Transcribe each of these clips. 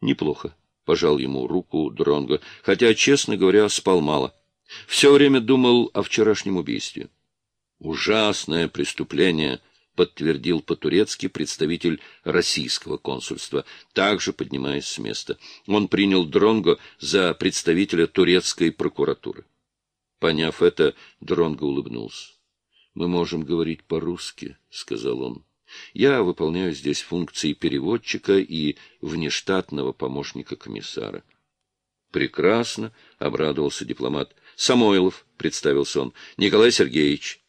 Неплохо, пожал ему руку Дронго, хотя, честно говоря, спал мало. Все время думал о вчерашнем убийстве. Ужасное преступление, подтвердил по-турецки представитель российского консульства, также поднимаясь с места. Он принял Дронго за представителя турецкой прокуратуры. Поняв это, Дронго улыбнулся. «Мы можем говорить по-русски», — сказал он. «Я выполняю здесь функции переводчика и внештатного помощника комиссара». «Прекрасно», — обрадовался дипломат. «Самойлов», — представился он. «Николай Сергеевич».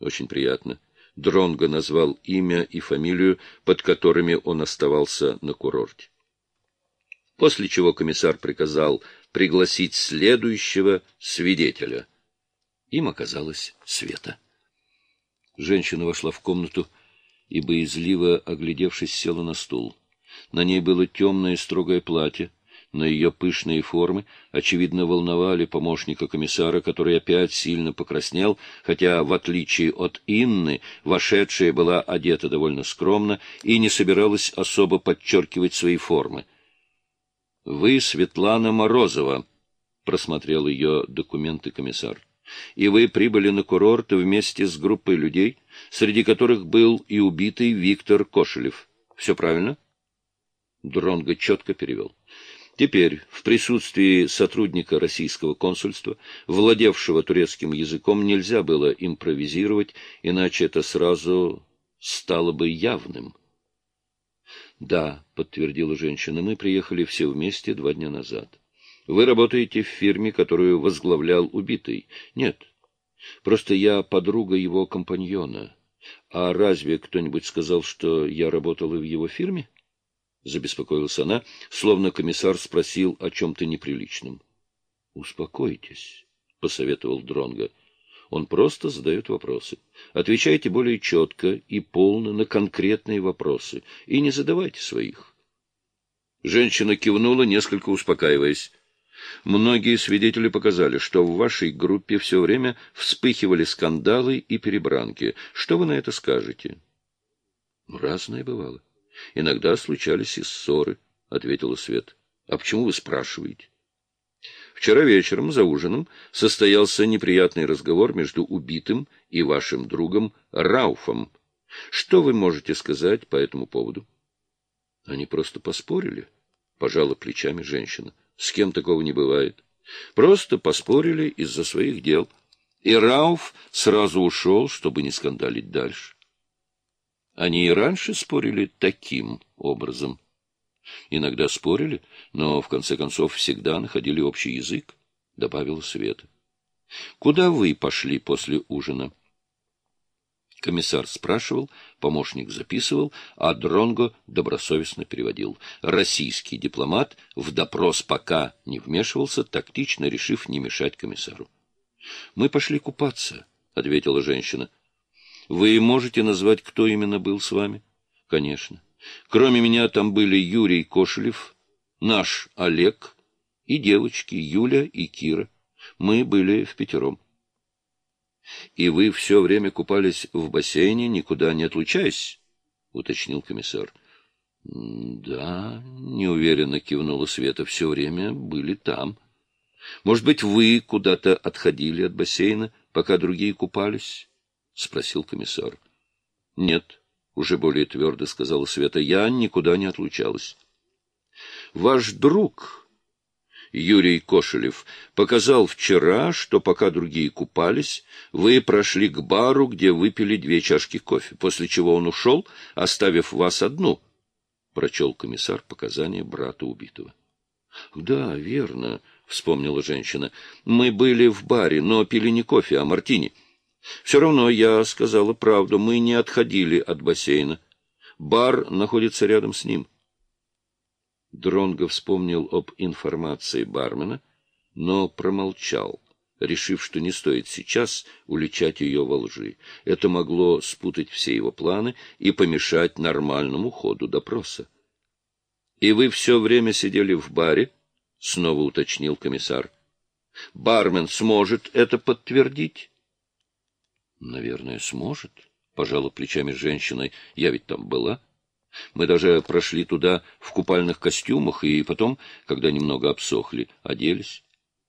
«Очень приятно». Дронго назвал имя и фамилию, под которыми он оставался на курорте. После чего комиссар приказал пригласить следующего свидетеля. Им оказалась Света. Женщина вошла в комнату и, боязливо оглядевшись, села на стул. На ней было темное строгое платье, но ее пышные формы, очевидно, волновали помощника комиссара, который опять сильно покраснел, хотя, в отличие от Инны, вошедшая была одета довольно скромно и не собиралась особо подчеркивать свои формы. — Вы Светлана Морозова, — просмотрел ее документы комиссар и вы прибыли на курорт вместе с группой людей, среди которых был и убитый Виктор Кошелев. Все правильно? Дронго четко перевел. Теперь, в присутствии сотрудника российского консульства, владевшего турецким языком, нельзя было импровизировать, иначе это сразу стало бы явным. — Да, — подтвердила женщина, — мы приехали все вместе два дня назад. Вы работаете в фирме, которую возглавлял убитый? Нет. Просто я подруга его компаньона. А разве кто-нибудь сказал, что я работала в его фирме? Забеспокоилась она, словно комиссар спросил о чем-то неприличном. Успокойтесь, посоветовал Дронга. Он просто задает вопросы. Отвечайте более четко и полно на конкретные вопросы и не задавайте своих. Женщина кивнула, несколько успокаиваясь. Многие свидетели показали, что в вашей группе все время вспыхивали скандалы и перебранки. Что вы на это скажете? — Разное бывало. Иногда случались и ссоры, — ответила Свет. — А почему вы спрашиваете? Вчера вечером за ужином состоялся неприятный разговор между убитым и вашим другом Рауфом. Что вы можете сказать по этому поводу? Они просто поспорили, — пожала плечами женщина. С кем такого не бывает. Просто поспорили из-за своих дел. И Рауф сразу ушел, чтобы не скандалить дальше. Они и раньше спорили таким образом. Иногда спорили, но, в конце концов, всегда находили общий язык, — добавила Света. — Куда вы пошли после ужина? — Комиссар спрашивал, помощник записывал, а Дронго добросовестно переводил. Российский дипломат в допрос пока не вмешивался, тактично решив не мешать комиссару. — Мы пошли купаться, — ответила женщина. — Вы можете назвать, кто именно был с вами? — Конечно. Кроме меня там были Юрий Кошелев, наш Олег и девочки Юля и Кира. Мы были в пятером. — И вы все время купались в бассейне, никуда не отлучаясь? — уточнил комиссар. — Да, — неуверенно кивнула Света, — все время были там. — Может быть, вы куда-то отходили от бассейна, пока другие купались? — спросил комиссар. — Нет, — уже более твердо сказала Света, — я никуда не отлучалась. — Ваш друг Юрий Кошелев, показал вчера, что пока другие купались, вы прошли к бару, где выпили две чашки кофе, после чего он ушел, оставив вас одну, — прочел комиссар показания брата убитого. — Да, верно, — вспомнила женщина. — Мы были в баре, но пили не кофе, а мартини. Все равно я сказала правду, мы не отходили от бассейна. Бар находится рядом с ним. — Дронго вспомнил об информации бармена, но промолчал, решив, что не стоит сейчас уличать ее во лжи. Это могло спутать все его планы и помешать нормальному ходу допроса. — И вы все время сидели в баре? — снова уточнил комиссар. — Бармен сможет это подтвердить? — Наверное, сможет, — пожала плечами женщина. — Я ведь там была. — Мы даже прошли туда в купальных костюмах, и потом, когда немного обсохли, оделись.